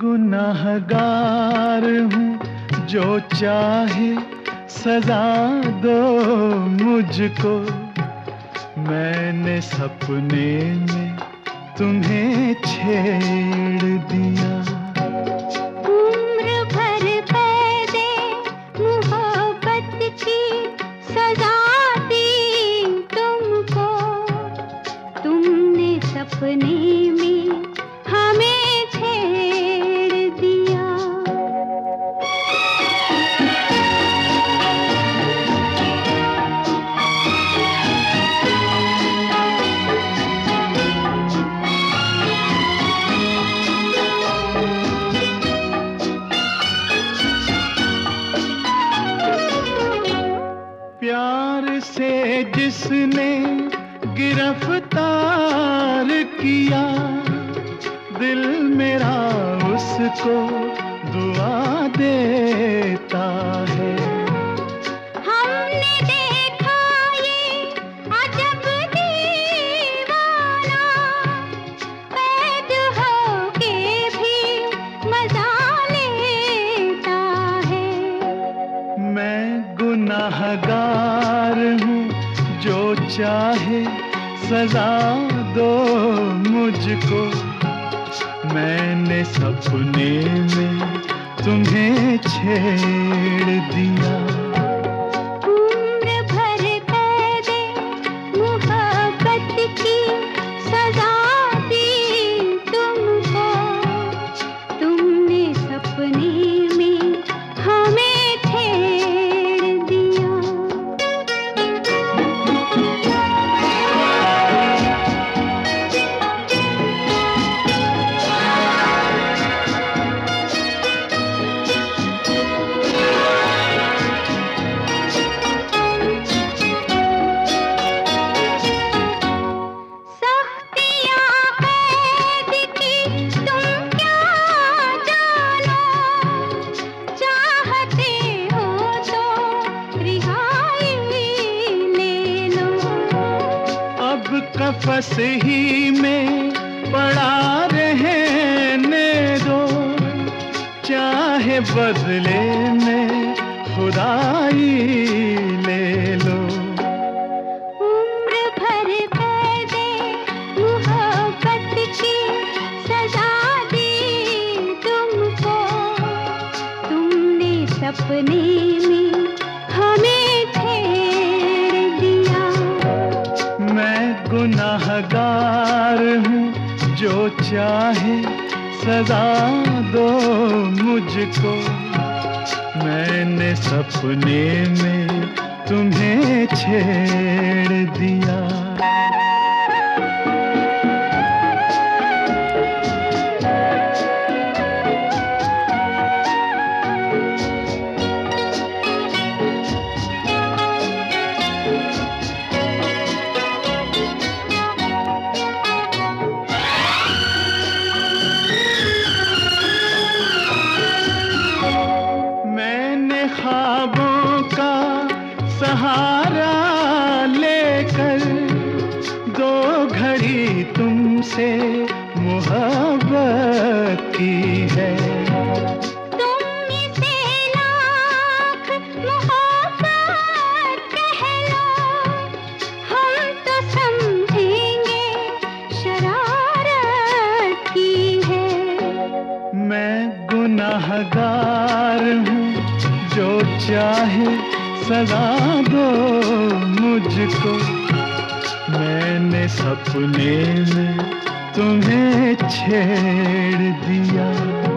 गुनाहगार हूँ, जो चाहे सजा दो मुझको। मैंने सपने में तुम्हें छेड़ दिया। सपने में जिसने गिरफ़्तार किया। दिल मेरा उसको दुआ देता है। हमने देखा ये अजब दीवाना। कैद होके भी मज़ा लेता है। मैं गुनाहगार चाहे सजा दो मुझको। मैंने सपने में तुम्हें छेड़ दिया। कफस ही में पड़ा रहने दो। चाहे बदले में खुदाई ले लो। उम्र भर तुमको। तुमने सपने में हमें छेड़ गुनाहगार हूँ जो चाहे सजा दो मुझको। मैंने सपने में तुम्हें छेड़ दिया। घड़ी तुमसे मोहब्बत की है। तो समझेंगे शरारत की है। मैं गुनाहगार हूँ जो चाहे सजा दो मुझको। मैंने सपने में तुम्हें छेड़ दिया।